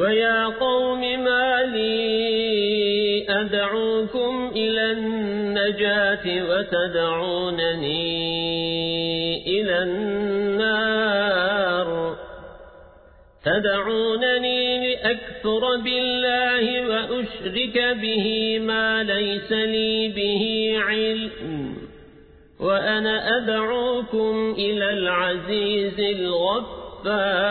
ويا قوم ما لي أدعوكم إلى النجاة وتدعونني إلى النار تدعونني لأكثر بالله وأشرك به ما ليس لي به علم وأنا أدعوكم إلى العزيز الغفار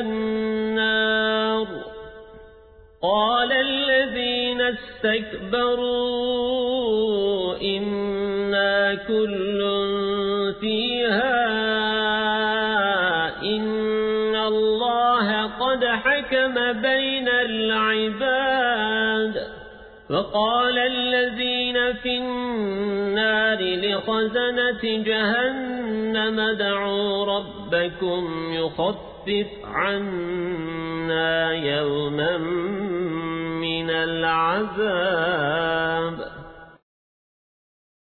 النار. قال الذين استكبروا إنا كل فيها إن الله قد حكم بين العباد. وقال الذين في النار لخزنة جهنم دعوا ربكم يخفف عنا يوما من العذاب.